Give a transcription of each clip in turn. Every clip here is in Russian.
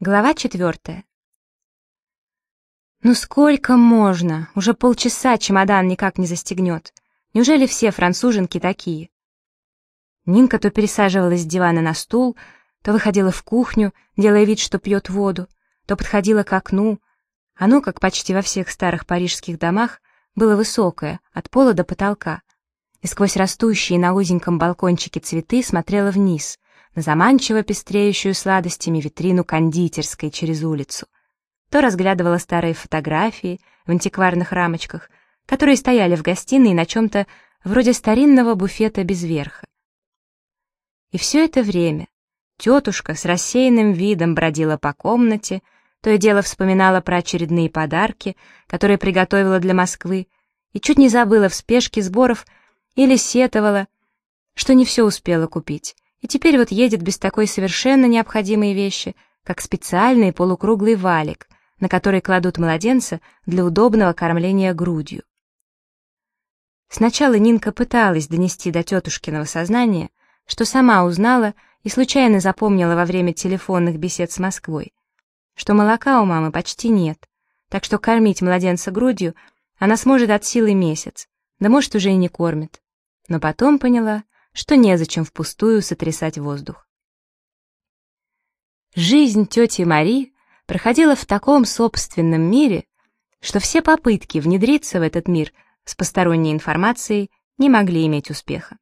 Глава четвертая. «Ну сколько можно? Уже полчаса чемодан никак не застегнет. Неужели все француженки такие?» Нинка то пересаживалась с дивана на стул, то выходила в кухню, делая вид, что пьет воду, то подходила к окну. Оно, как почти во всех старых парижских домах, было высокое, от пола до потолка, и сквозь растущие на узеньком балкончике цветы смотрела вниз — на заманчиво пестреющую сладостями витрину кондитерской через улицу. То разглядывала старые фотографии в антикварных рамочках, которые стояли в гостиной на чем-то вроде старинного буфета без верха. И все это время тетушка с рассеянным видом бродила по комнате, то и дело вспоминала про очередные подарки, которые приготовила для Москвы, и чуть не забыла в спешке сборов или сетовала, что не все успела купить, и теперь вот едет без такой совершенно необходимой вещи, как специальный полукруглый валик, на который кладут младенца для удобного кормления грудью. Сначала Нинка пыталась донести до тетушкиного сознания, что сама узнала и случайно запомнила во время телефонных бесед с Москвой, что молока у мамы почти нет, так что кормить младенца грудью она сможет от силы месяц, да может уже и не кормит. Но потом поняла, что незачем впустую сотрясать воздух. Жизнь тети Мари проходила в таком собственном мире, что все попытки внедриться в этот мир с посторонней информацией не могли иметь успеха.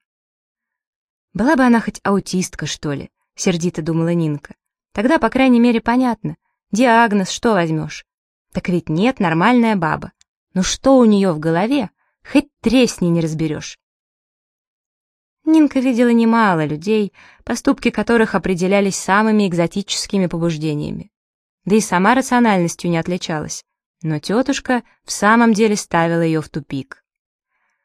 «Была бы она хоть аутистка, что ли?» — сердито думала Нинка. «Тогда, по крайней мере, понятно. Диагноз, что возьмешь? Так ведь нет, нормальная баба. Ну что у нее в голове? Хоть тресни не разберешь. Нинка видела немало людей, поступки которых определялись самыми экзотическими побуждениями. Да и сама рациональностью не отличалась. Но тетушка в самом деле ставила ее в тупик.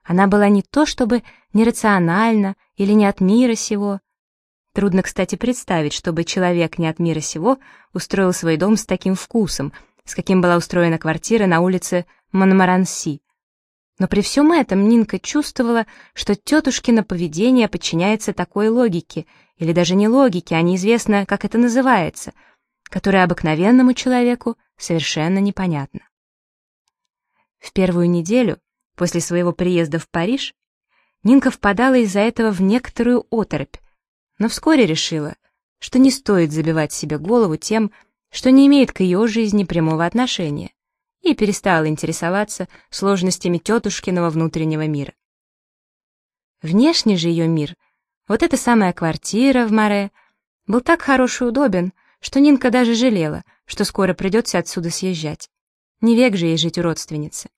Она была не то чтобы нерациональна или не от мира сего. Трудно, кстати, представить, чтобы человек не от мира сего устроил свой дом с таким вкусом, с каким была устроена квартира на улице Монмаранси, но при всем этом Нинка чувствовала, что тетушкино поведение подчиняется такой логике, или даже не логике, а неизвестно, как это называется, которая обыкновенному человеку совершенно непонятна. В первую неделю после своего приезда в Париж Нинка впадала из-за этого в некоторую оторопь, но вскоре решила, что не стоит забивать себе голову тем, что не имеет к ее жизни прямого отношения и перестала интересоваться сложностями тетушкиного внутреннего мира. Внешний же ее мир, вот эта самая квартира в Море, был так хорош и удобен, что Нинка даже жалела, что скоро придется отсюда съезжать. Не век же ей жить у родственницы.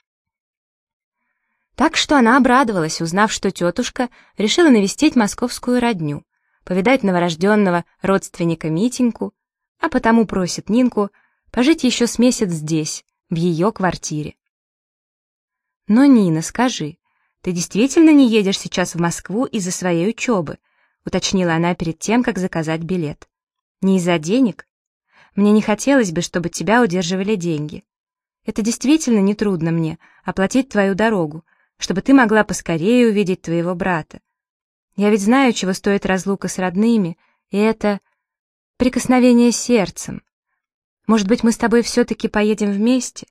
Так что она обрадовалась, узнав, что тетушка решила навестить московскую родню, повидать новорожденного родственника Митеньку, а потому просит Нинку пожить еще с месяц здесь, в ее квартире. Но, Нина, скажи, ты действительно не едешь сейчас в Москву из-за своей учебы? Уточнила она перед тем, как заказать билет. Не из-за денег? Мне не хотелось бы, чтобы тебя удерживали деньги. Это действительно нетрудно мне, оплатить твою дорогу, чтобы ты могла поскорее увидеть твоего брата. Я ведь знаю, чего стоит разлука с родными, и это прикосновение сердцем. Может быть, мы с тобой все-таки поедем вместе?»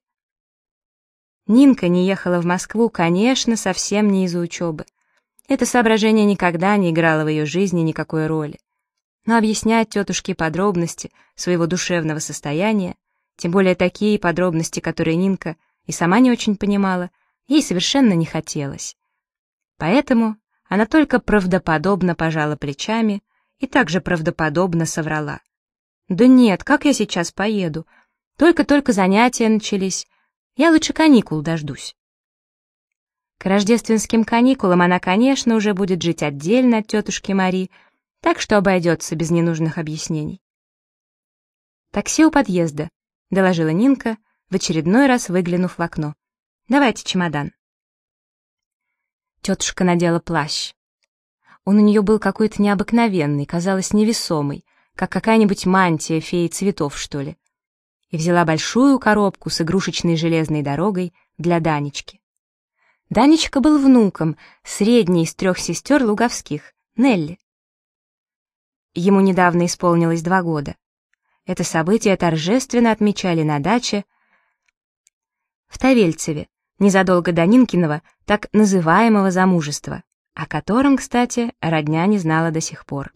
Нинка не ехала в Москву, конечно, совсем не из-за учебы. Это соображение никогда не играло в ее жизни никакой роли. Но объяснять тетушке подробности своего душевного состояния, тем более такие подробности, которые Нинка и сама не очень понимала, ей совершенно не хотелось. Поэтому она только правдоподобно пожала плечами и также правдоподобно соврала. «Да нет, как я сейчас поеду? Только-только занятия начались. Я лучше каникул дождусь». К рождественским каникулам она, конечно, уже будет жить отдельно от тетушки Мари, так что обойдется без ненужных объяснений. «Такси у подъезда», — доложила Нинка, в очередной раз выглянув в окно. «Давайте чемодан». Тетушка надела плащ. Он у нее был какой-то необыкновенный, казалось, невесомый, как какая-нибудь мантия феи цветов, что ли, и взяла большую коробку с игрушечной железной дорогой для Данечки. Данечка был внуком средней из трех сестер Луговских, Нелли. Ему недавно исполнилось два года. Это событие торжественно отмечали на даче в Тавельцеве, незадолго до Нинкиного, так называемого замужества, о котором, кстати, родня не знала до сих пор.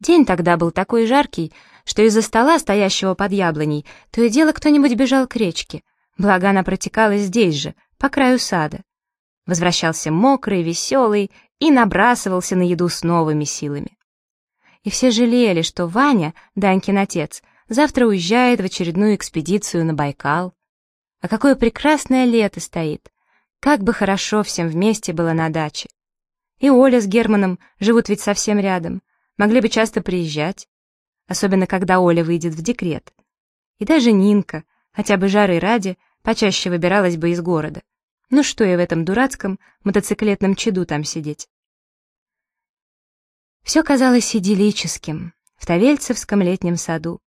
День тогда был такой жаркий, что из-за стола, стоящего под яблоней, то и дело кто-нибудь бежал к речке, благо она протекала здесь же, по краю сада. Возвращался мокрый, веселый и набрасывался на еду с новыми силами. И все жалели, что Ваня, Данькин отец, завтра уезжает в очередную экспедицию на Байкал. А какое прекрасное лето стоит! Как бы хорошо всем вместе было на даче. И Оля с Германом живут ведь совсем рядом, могли бы часто приезжать, особенно когда Оля выйдет в декрет. И даже Нинка, хотя бы жары ради, почаще выбиралась бы из города. Ну что и в этом дурацком мотоциклетном чаду там сидеть. Все казалось идиллическим в Тавельцевском летнем саду.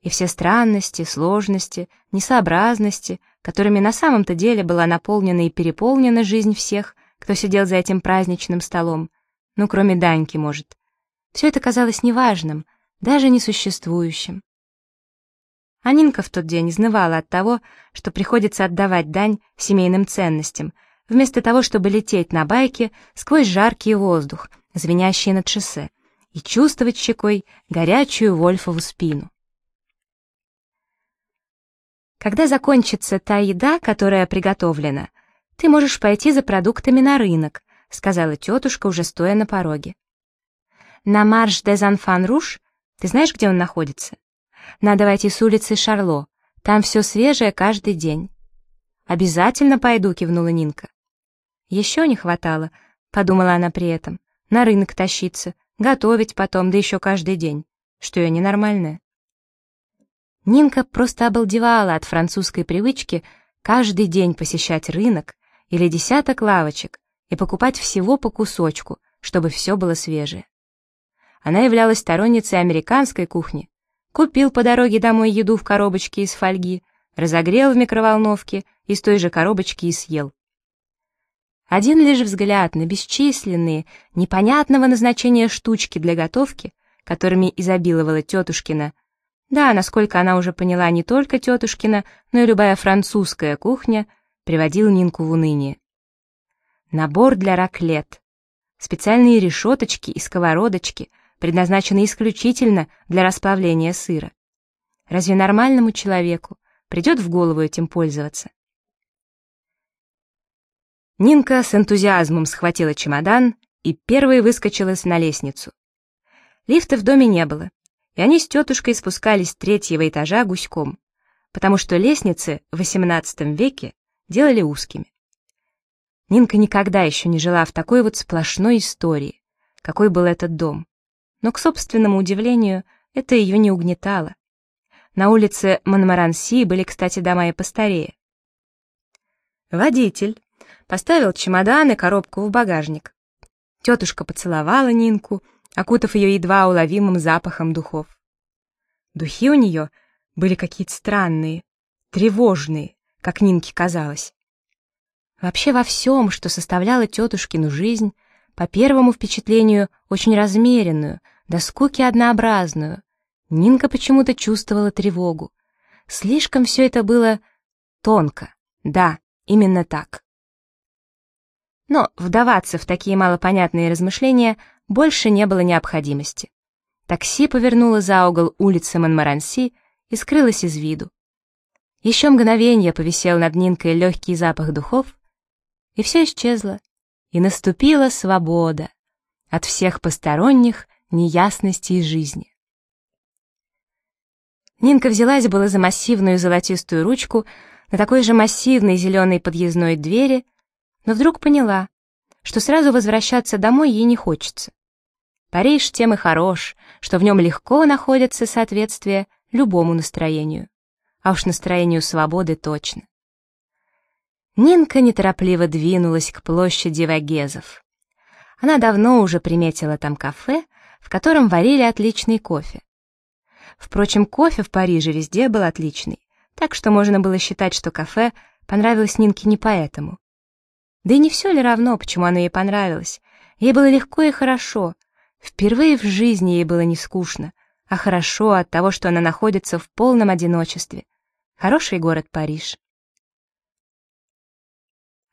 И все странности, сложности, несообразности, которыми на самом-то деле была наполнена и переполнена жизнь всех, кто сидел за этим праздничным столом, ну, кроме Даньки, может. Все это казалось неважным, даже несуществующим. Анинка в тот день изнывала от того, что приходится отдавать дань семейным ценностям, вместо того, чтобы лететь на байке сквозь жаркий воздух, звенящий над шоссе, и чувствовать щекой горячую Вольфову спину. Когда закончится та еда, которая приготовлена, ты можешь пойти за продуктами на рынок, сказала тетушка, уже стоя на пороге. На марш де Занфан Руш, ты знаешь, где он находится? Надо войти с улицы Шарло. Там все свежее каждый день. Обязательно пойду, кивнула Нинка. Еще не хватало, подумала она при этом. На рынок тащиться, готовить потом, да еще каждый день. Что я ненормальная? Нинка просто обалдевала от французской привычки каждый день посещать рынок или десяток лавочек и покупать всего по кусочку, чтобы все было свежее. Она являлась сторонницей американской кухни, Купил по дороге домой еду в коробочке из фольги, разогрел в микроволновке, из той же коробочки и съел. Один лишь взгляд на бесчисленные, непонятного назначения штучки для готовки, которыми изобиловала тетушкина, да, насколько она уже поняла, не только тетушкина, но и любая французская кухня, приводил Нинку в уныние. Набор для раклет. Специальные решеточки и сковородочки — предназначены исключительно для расплавления сыра. Разве нормальному человеку придет в голову этим пользоваться? Нинка с энтузиазмом схватила чемодан и первой выскочила на лестницу. Лифта в доме не было, и они с тетушкой спускались с третьего этажа гуськом, потому что лестницы в XVIII веке делали узкими. Нинка никогда еще не жила в такой вот сплошной истории, какой был этот дом но, к собственному удивлению, это ее не угнетало. На улице Монмаранси были, кстати, дома и постарее. Водитель поставил чемодан и коробку в багажник. Тетушка поцеловала Нинку, окутав ее едва уловимым запахом духов. Духи у нее были какие-то странные, тревожные, как Нинке казалось. Вообще во всем, что составляло тетушкину жизнь, по первому впечатлению очень размеренную, до скуки однообразную. Нинка почему-то чувствовала тревогу. Слишком все это было тонко. Да, именно так. Но вдаваться в такие малопонятные размышления больше не было необходимости. Такси повернуло за угол улицы Монмаранси и скрылось из виду. Еще мгновение повисел над Нинкой легкий запах духов, и все исчезло, и наступила свобода от всех посторонних неясностей жизни. Нинка взялась было за массивную золотистую ручку на такой же массивной зеленой подъездной двери, но вдруг поняла, что сразу возвращаться домой ей не хочется. Париж тем и хорош, что в нем легко находится соответствие любому настроению, а уж настроению свободы точно. Нинка неторопливо двинулась к площади Вагезов. Она давно уже приметила там кафе, в котором варили отличный кофе. Впрочем, кофе в Париже везде был отличный, так что можно было считать, что кафе понравилось Нинке не поэтому. Да и не все ли равно, почему оно ей понравилось? Ей было легко и хорошо. Впервые в жизни ей было не скучно, а хорошо от того, что она находится в полном одиночестве. Хороший город Париж.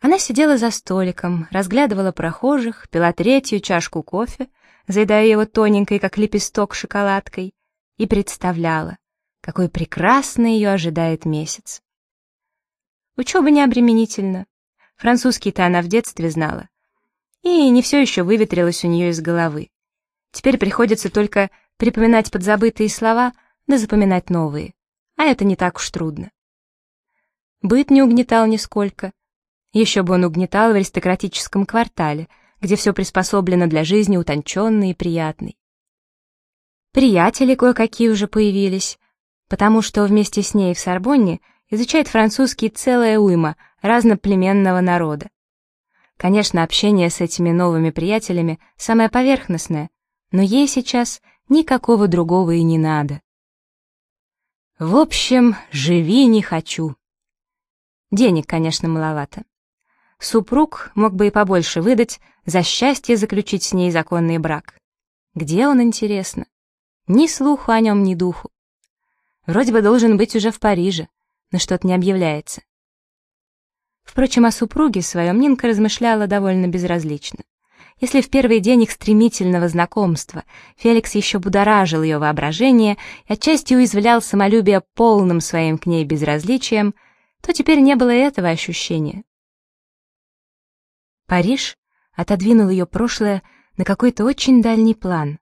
Она сидела за столиком, разглядывала прохожих, пила третью чашку кофе, заедая его тоненькой, как лепесток, шоколадкой, и представляла, какой прекрасный ее ожидает месяц. Учеба не обременительна. Французский-то она в детстве знала. И не все еще выветрилось у нее из головы. Теперь приходится только припоминать подзабытые слова, да запоминать новые. А это не так уж трудно. Быт не угнетал нисколько. Еще бы он угнетал в аристократическом квартале, где все приспособлено для жизни утонченной и приятной. Приятели кое-какие уже появились, потому что вместе с ней в Сорбонне изучает французский целая уйма разноплеменного народа. Конечно, общение с этими новыми приятелями самое поверхностное, но ей сейчас никакого другого и не надо. В общем, живи не хочу. Денег, конечно, маловато. Супруг мог бы и побольше выдать за счастье заключить с ней законный брак. Где он, интересно? Ни слуху о нем, ни духу. Вроде бы должен быть уже в Париже, но что-то не объявляется. Впрочем, о супруге своем Нинка размышляла довольно безразлично. Если в первый день их стремительного знакомства Феликс еще будоражил ее воображение и отчасти уязвлял самолюбие полным своим к ней безразличием, то теперь не было этого ощущения. Париж отодвинул ее прошлое на какой-то очень дальний план.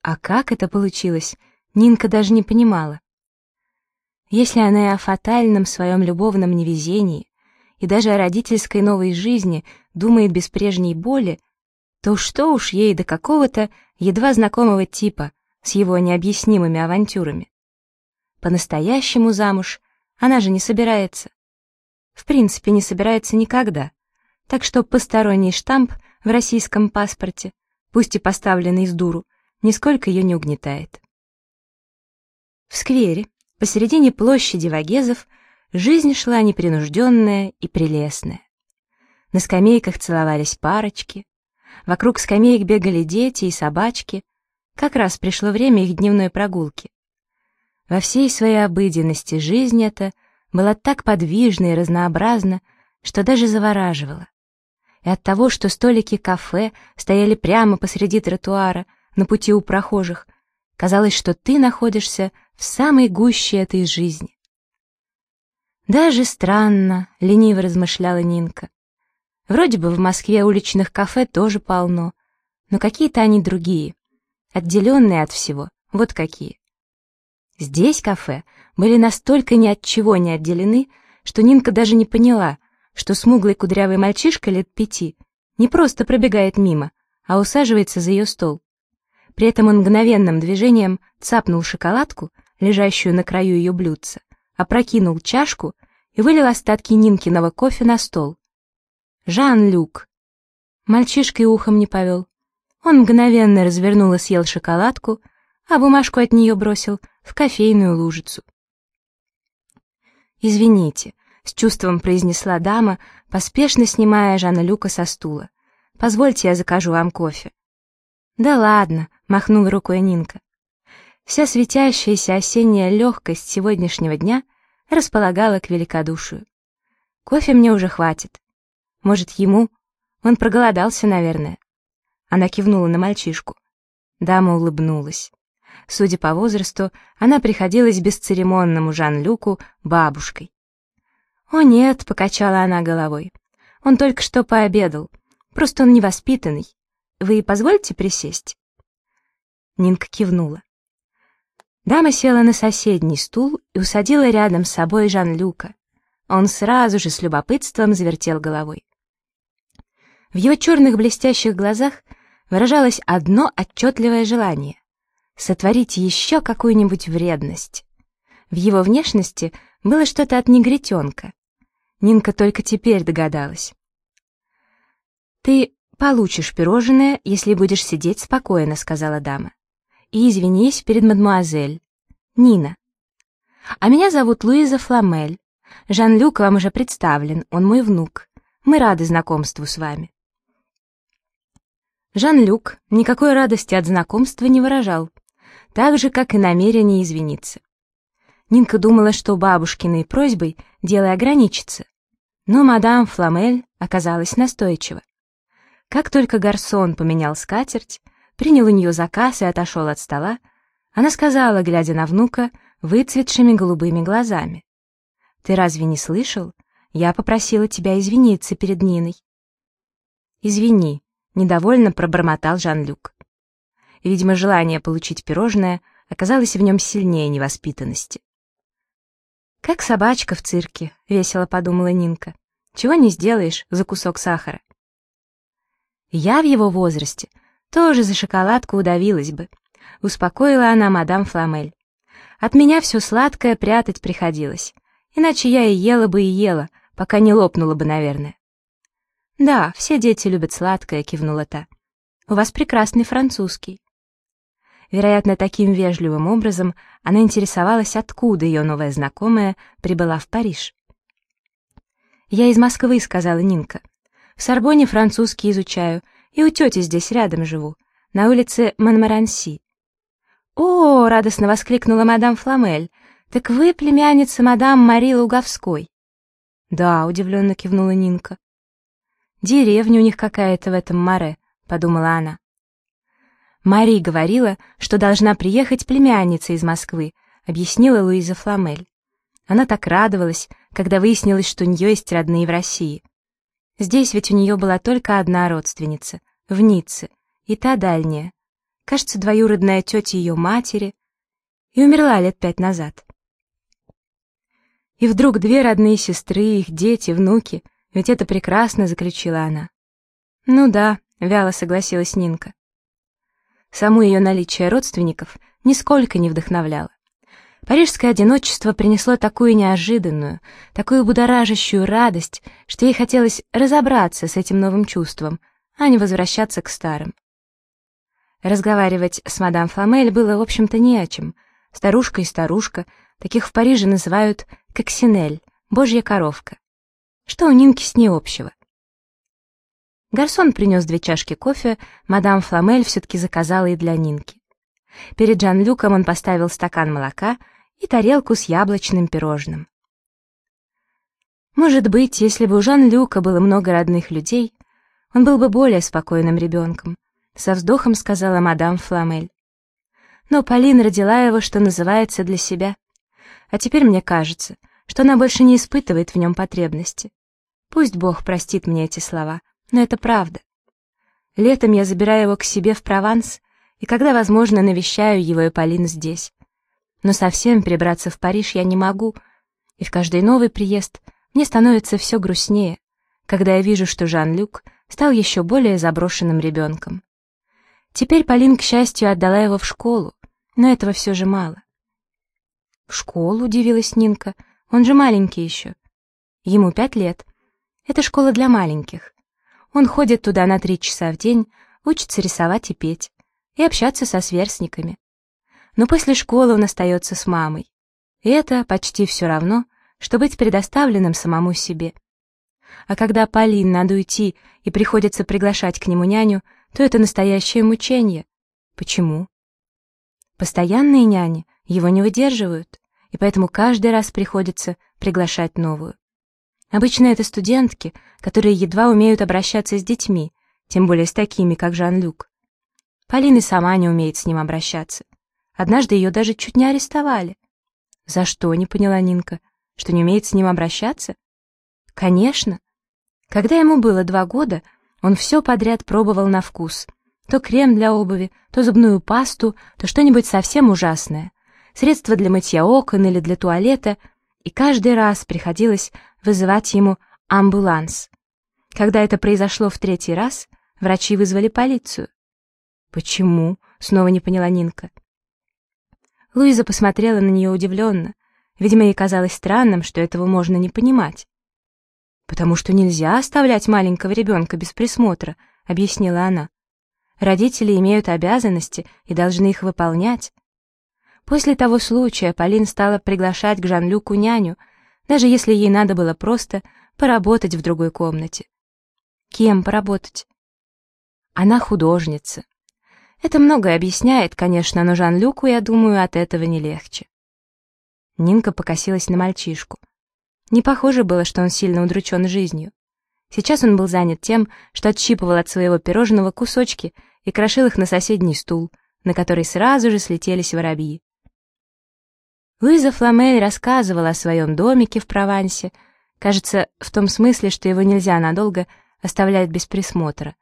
А как это получилось, Нинка даже не понимала. Если она и о фатальном своем любовном невезении, и даже о родительской новой жизни думает без прежней боли, то что уж ей до какого-то едва знакомого типа с его необъяснимыми авантюрами. По-настоящему замуж она же не собирается. В принципе, не собирается никогда. Так что посторонний штамп в российском паспорте, пусть и поставленный с дуру, нисколько ее не угнетает. В сквере, посередине площади Вагезов, жизнь шла непринужденная и прелестная. На скамейках целовались парочки, Вокруг скамеек бегали дети и собачки. Как раз пришло время их дневной прогулки. Во всей своей обыденности жизнь эта была так подвижна и разнообразна, что даже завораживала. И от того, что столики кафе стояли прямо посреди тротуара, на пути у прохожих, казалось, что ты находишься в самой гуще этой жизни. «Даже странно», — лениво размышляла Нинка. Вроде бы в Москве уличных кафе тоже полно, но какие-то они другие, отделенные от всего, вот какие. Здесь кафе были настолько ни от чего не отделены, что Нинка даже не поняла, что смуглый кудрявый мальчишка лет пяти не просто пробегает мимо, а усаживается за ее стол. При этом он мгновенным движением цапнул шоколадку, лежащую на краю ее блюдца, опрокинул чашку и вылил остатки Нинкиного кофе на стол. Жан-Люк. Мальчишка и ухом не повел. Он мгновенно развернул и съел шоколадку, а бумажку от нее бросил в кофейную лужицу. «Извините», — с чувством произнесла дама, поспешно снимая Жана Люка со стула. «Позвольте, я закажу вам кофе». «Да ладно», — махнула рукой Нинка. Вся светящаяся осенняя легкость сегодняшнего дня располагала к великодушию. «Кофе мне уже хватит. Может, ему? Он проголодался, наверное. Она кивнула на мальчишку. Дама улыбнулась. Судя по возрасту, она приходилась бесцеремонному Жан-Люку бабушкой. «О нет», — покачала она головой. «Он только что пообедал. Просто он невоспитанный. Вы позволите присесть?» Нинка кивнула. Дама села на соседний стул и усадила рядом с собой Жан-Люка. Он сразу же с любопытством завертел головой. В его черных блестящих глазах выражалось одно отчетливое желание — сотворить еще какую-нибудь вредность. В его внешности было что-то от негритенка. Нинка только теперь догадалась. «Ты получишь пирожное, если будешь сидеть спокойно», — сказала дама. «И извинись перед мадмуазель. Нина. А меня зовут Луиза Фламель. Жан-Люк вам уже представлен, он мой внук. Мы рады знакомству с вами». Жан-Люк никакой радости от знакомства не выражал. так же, как и намерение извиниться. Нинка думала, что бабушкиной просьбой дело ограничится, но мадам Фламель оказалась настойчива. Как только гарсон поменял скатерть, принял у нее заказ и отошел от стола, она сказала, глядя на внука, выцветшими голубыми глазами. «Ты разве не слышал? Я попросила тебя извиниться перед Ниной». «Извини», — недовольно пробормотал Жан-Люк. Видимо, желание получить пирожное оказалось в нем сильнее невоспитанности. «Как собачка в цирке», — весело подумала Нинка. «Чего не сделаешь за кусок сахара?» «Я в его возрасте тоже за шоколадку удавилась бы», — успокоила она мадам Фламель. «От меня все сладкое прятать приходилось, иначе я и ела бы и ела, пока не лопнула бы, наверное». «Да, все дети любят сладкое», — кивнула та. «У вас прекрасный французский». Вероятно, таким вежливым образом она интересовалась, откуда ее новая знакомая прибыла в Париж. «Я из Москвы», — сказала Нинка. «В Сорбоне французский изучаю, и у тети здесь рядом живу, на улице Монмаранси». «О!» — радостно воскликнула мадам Фламель. «Так вы племянница мадам Мари Луговской?» «Да», — удивленно кивнула Нинка. «Деревня у них какая-то в этом море», — подумала она. Мари говорила, что должна приехать племянница из Москвы, объяснила Луиза Фламель. Она так радовалась, когда выяснилось, что у нее есть родные в России. Здесь ведь у нее была только одна родственница, в Ницце, и та дальняя. Кажется, двоюродная тетя ее матери, и умерла лет пять назад. И вдруг две родные сестры, их дети, внуки, ведь это прекрасно, заключила она. Ну да, вяло согласилась Нинка. Само ее наличие родственников нисколько не вдохновляло. Парижское одиночество принесло такую неожиданную, такую будоражащую радость, что ей хотелось разобраться с этим новым чувством, а не возвращаться к старым. Разговаривать с мадам Фламель было, в общем-то, не о чем. Старушка и старушка, таких в Париже называют коксинель, божья коровка. Что у Нинки с ней общего? Гарсон принес две чашки кофе, мадам Фламель все-таки заказала и для Нинки. Перед Жан-Люком он поставил стакан молока и тарелку с яблочным пирожным. Может быть, если бы у Жан-Люка было много родных людей, он был бы более спокойным ребенком, со вздохом сказала мадам Фламель. Но Полин родила его, что называется, для себя. А теперь мне кажется, что она больше не испытывает в нем потребности. Пусть Бог простит мне эти слова, но это правда. Летом я забираю его к себе в Прованс, и когда возможно, навещаю его и Полин здесь. Но совсем перебраться в Париж я не могу, и в каждый новый приезд мне становится все грустнее, когда я вижу, что Жан-Люк стал еще более заброшенным ребенком. Теперь Полин, к счастью, отдала его в школу, но этого все же мало. «В школу?» — удивилась Нинка. «Он же маленький еще». «Ему пять лет. Это школа для маленьких. Он ходит туда на три часа в день, учится рисовать и петь, и общаться со сверстниками. Но после школы он остается с мамой. И это почти все равно, что быть предоставленным самому себе. А когда Полин надо уйти и приходится приглашать к нему няню, то это настоящее мучение. Почему? Постоянные няни его не выдерживают, и поэтому каждый раз приходится приглашать новую. Обычно это студентки, которые едва умеют обращаться с детьми, тем более с такими, как Жан-Люк. Полина сама не умеет с ним обращаться. Однажды ее даже чуть не арестовали. За что, не поняла Нинка, что не умеет с ним обращаться? Конечно. Когда ему было два года, он все подряд пробовал на вкус. То крем для обуви, то зубную пасту, то что-нибудь совсем ужасное. Средства для мытья окон или для туалета, и каждый раз приходилось вызывать ему амбуланс. Когда это произошло в третий раз, врачи вызвали полицию. «Почему?» — снова не поняла Нинка. Луиза посмотрела на нее удивленно. Видимо, ей казалось странным, что этого можно не понимать. «Потому что нельзя оставлять маленького ребенка без присмотра», — объяснила она. «Родители имеют обязанности и должны их выполнять». После того случая Полин стала приглашать к Жан-Люку няню, даже если ей надо было просто поработать в другой комнате. Кем поработать? Она художница. Это многое объясняет, конечно, но Жан-Люку, я думаю, от этого не легче. Нинка покосилась на мальчишку. Не похоже было, что он сильно удручен жизнью. Сейчас он был занят тем, что отщипывал от своего пирожного кусочки и крошил их на соседний стул, на который сразу же слетелись воробьи. Луиза Фламель рассказывала о своем домике в Провансе, кажется, в том смысле, что его нельзя надолго оставлять без присмотра.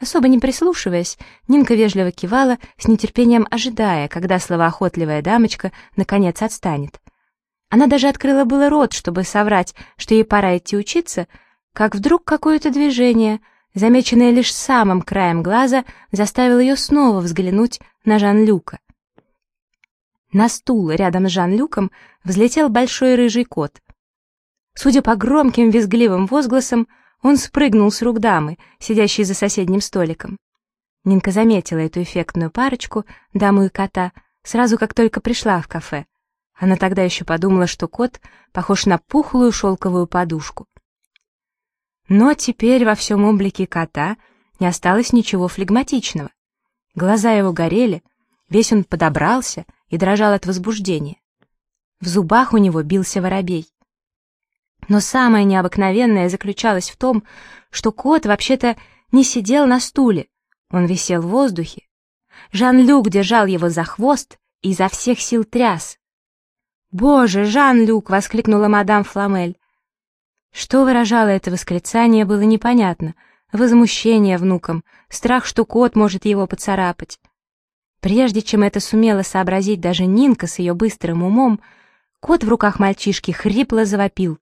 Особо не прислушиваясь, Нинка вежливо кивала, с нетерпением ожидая, когда словоохотливая дамочка наконец отстанет. Она даже открыла было рот, чтобы соврать, что ей пора идти учиться, как вдруг какое-то движение, замеченное лишь самым краем глаза, заставило ее снова взглянуть на Жан-Люка. На стул рядом с Жан-Люком взлетел большой рыжий кот. Судя по громким визгливым возгласам, он спрыгнул с рук дамы, сидящей за соседним столиком. Нинка заметила эту эффектную парочку, даму и кота, сразу как только пришла в кафе. Она тогда еще подумала, что кот похож на пухлую шелковую подушку. Но теперь во всем облике кота не осталось ничего флегматичного. Глаза его горели, весь он подобрался и дрожал от возбуждения. В зубах у него бился воробей. Но самое необыкновенное заключалось в том, что кот вообще-то не сидел на стуле, он висел в воздухе. Жан-Люк держал его за хвост и изо всех сил тряс. «Боже, Жан-Люк!» — воскликнула мадам Фламель. Что выражало это восклицание, было непонятно. Возмущение внуком, страх, что кот может его поцарапать. Прежде чем это сумела сообразить даже Нинка с ее быстрым умом, кот в руках мальчишки хрипло завопил.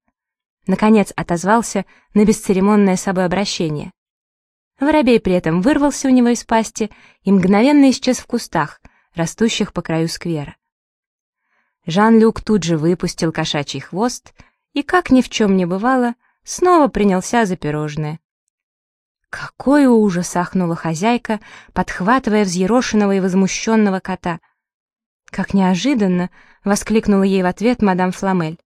Наконец отозвался на бесцеремонное собой обращение. Воробей при этом вырвался у него из пасти и мгновенно исчез в кустах, растущих по краю сквера. Жан-Люк тут же выпустил кошачий хвост и, как ни в чем не бывало, снова принялся за пирожное. «Какой ужас!» — ахнула хозяйка, подхватывая взъерошенного и возмущенного кота. «Как неожиданно!» — воскликнула ей в ответ мадам Фламель.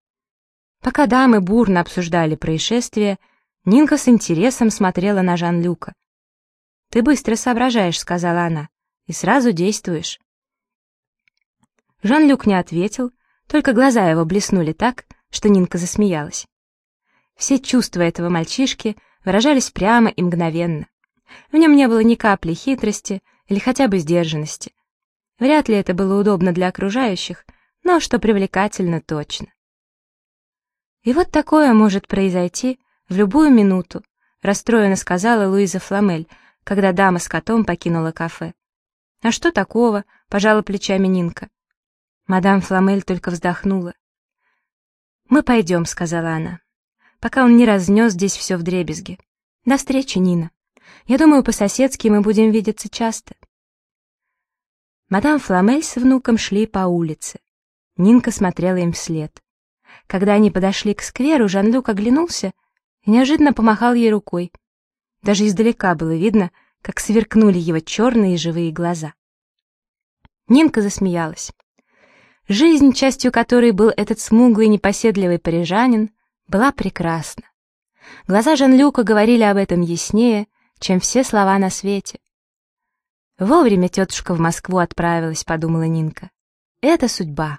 Пока дамы бурно обсуждали происшествие, Нинка с интересом смотрела на Жан-Люка. «Ты быстро соображаешь», — сказала она, — «и сразу действуешь». Жан-Люк не ответил, только глаза его блеснули так, что Нинка засмеялась. Все чувства этого мальчишки выражались прямо и мгновенно. В нем не было ни капли хитрости или хотя бы сдержанности. Вряд ли это было удобно для окружающих, но что привлекательно точно. И вот такое может произойти в любую минуту, расстроенно сказала Луиза Фламель, когда дама с котом покинула кафе. А что такого, пожала плечами Нинка. Мадам Фламель только вздохнула. «Мы пойдем», — сказала она, «пока он не разнес здесь все в дребезги. До встречи, Нина. Я думаю, по-соседски мы будем видеться часто». Мадам Фламель с внуком шли по улице. Нинка смотрела им вслед. Когда они подошли к скверу, Жан-Люк оглянулся и неожиданно помахал ей рукой. Даже издалека было видно, как сверкнули его черные живые глаза. Нинка засмеялась. Жизнь, частью которой был этот смуглый непоседливый парижанин, была прекрасна. Глаза Жан-Люка говорили об этом яснее, чем все слова на свете. Вовремя тетушка в Москву отправилась, подумала Нинка. Это судьба.